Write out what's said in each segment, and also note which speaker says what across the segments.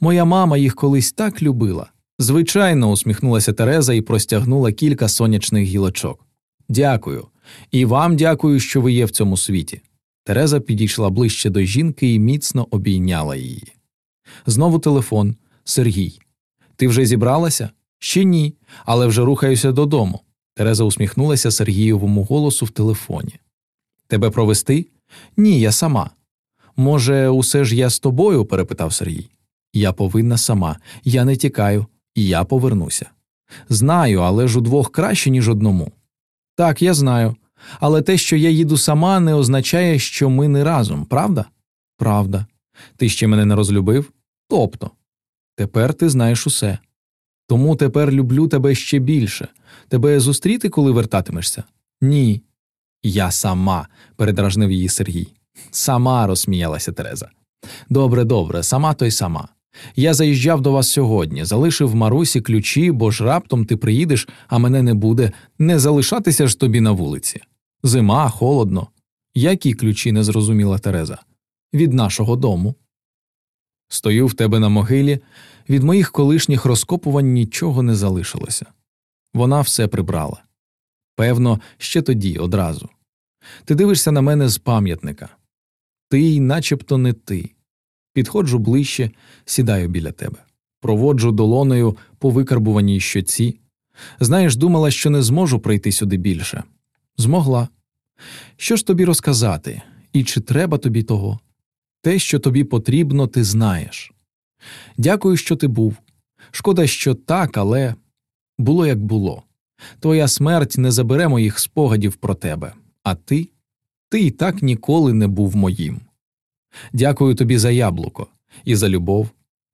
Speaker 1: Моя мама їх колись так любила. Звичайно, усміхнулася Тереза і простягнула кілька сонячних гілочок. Дякую. І вам дякую, що ви є в цьому світі. Тереза підійшла ближче до жінки і міцно обійняла її. Знову телефон Сергій. Ти вже зібралася? Ще ні, але вже рухаюся додому. Тереза усміхнулася Сергієвому голосу в телефоні. Тебе провести? Ні, я сама. Може, усе ж я з тобою? перепитав Сергій. Я повинна сама, я не тікаю, і я повернуся. Знаю, але ж удвох краще, ніж одному. Так, я знаю. Але те, що я їду сама, не означає, що ми не разом, правда? Правда. Ти ще мене не розлюбив? Тобто. Тепер ти знаєш усе. Тому тепер люблю тебе ще більше. Тебе зустріти, коли вертатимешся? Ні. Я сама, передражнив її Сергій. Сама розсміялася Тереза. Добре, добре, сама то й сама. Я заїжджав до вас сьогодні, залишив Марусі ключі, бо ж раптом ти приїдеш, а мене не буде, не залишатися ж тобі на вулиці. Зима, холодно. Які ключі не зрозуміла Тереза? Від нашого дому. Стою в тебе на могилі, від моїх колишніх розкопувань нічого не залишилося. Вона все прибрала. Певно, ще тоді, одразу. Ти дивишся на мене з пам'ятника. Ти й начебто не ти. Підходжу ближче, сідаю біля тебе, проводжу долоною по викарбуваній щоці. Знаєш, думала, що не зможу прийти сюди більше. Змогла. Що ж тобі розказати, і чи треба тобі того? Те, що тобі потрібно, ти знаєш. Дякую, що ти був. Шкода, що так, але було як було. Твоя смерть не забере моїх спогадів про тебе, а ти ти і так ніколи не був моїм. Дякую тобі за яблуко і за любов.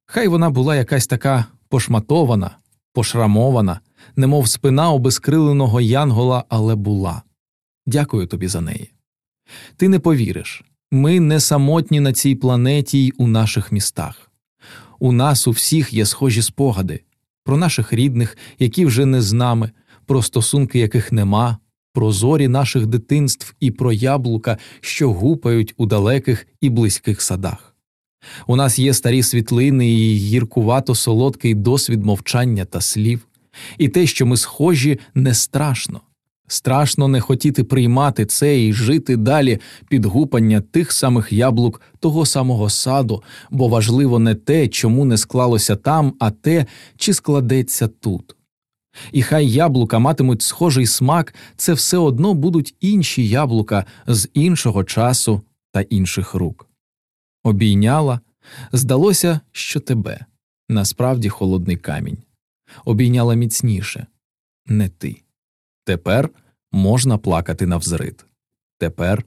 Speaker 1: Хай вона була якась така пошматована, пошрамована, немов спина обескриленого янгола, але була. Дякую тобі за неї. Ти не повіриш ми не самотні на цій планеті й у наших містах. У нас у всіх є схожі спогади про наших рідних, які вже не з нами, про стосунки, яких нема, про зорі наших дитинств і про яблука, що гупають у далеких і близьких садах. У нас є старі світлини і гіркувато солодкий досвід мовчання та слів, і те, що ми схожі, не страшно. Страшно не хотіти приймати це і жити далі під гупання тих самих яблук того самого саду, бо важливо не те, чому не склалося там, а те, чи складеться тут. І хай яблука матимуть схожий смак, це все одно будуть інші яблука з іншого часу та інших рук. Обійняла, здалося, що тебе насправді холодний камінь. Обійняла міцніше не ти. Тепер можна плакати навзрит. Тепер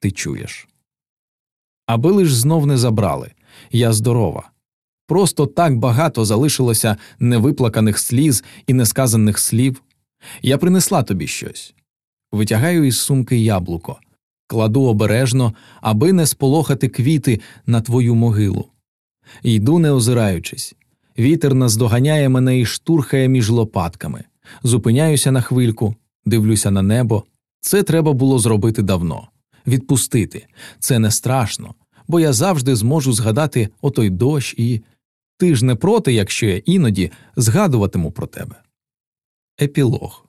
Speaker 1: ти чуєш. Аби лиш знов не забрали я здорова. Просто так багато залишилося невиплаканих сліз і несказаних слів. Я принесла тобі щось. Витягаю із сумки яблуко, кладу обережно, аби не сполохати квіти на твою могилу. Йду, не озираючись. Вітер наздоганяє мене і штурхає між лопатками. Зупиняюся на хвильку, дивлюся на небо. Це треба було зробити давно. Відпустити. Це не страшно, бо я завжди зможу згадати отой дощ і. Ти ж не проти, якщо я іноді згадуватиму про тебе. Епілог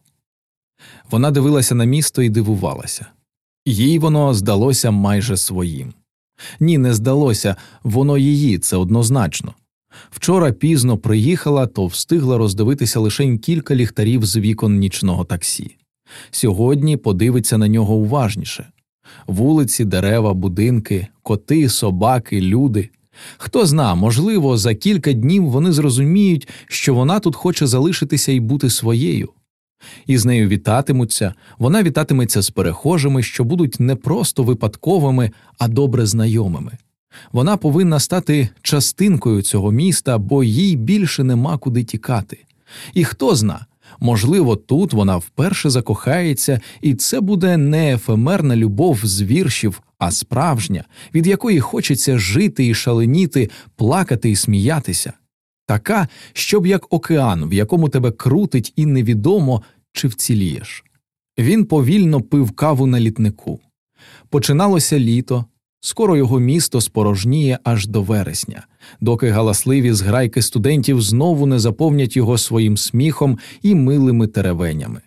Speaker 1: вона дивилася на місто і дивувалася. Їй воно здалося майже своїм. Ні, не здалося, воно її, це однозначно. Вчора пізно приїхала, то встигла роздивитися лише кілька ліхтарів з вікон нічного таксі. Сьогодні подивиться на нього уважніше вулиці, дерева, будинки, коти, собаки, люди. Хто зна, можливо, за кілька днів вони зрозуміють, що вона тут хоче залишитися і бути своєю. І з нею вітатимуться, вона вітатиметься з перехожими, що будуть не просто випадковими, а добре знайомими. Вона повинна стати частинкою цього міста, бо їй більше нема куди тікати. І хто зна, можливо, тут вона вперше закохається, і це буде не ефемерна любов з віршів, а справжня, від якої хочеться жити і шаленіти, плакати і сміятися, така, щоб як океан, в якому тебе крутить і невідомо, чи вцілієш. Він повільно пив каву на літнику. Починалося літо, Скоро його місто спорожніє аж до вересня, доки галасливі зграйки студентів знову не заповнять його своїм сміхом і милими теревенями.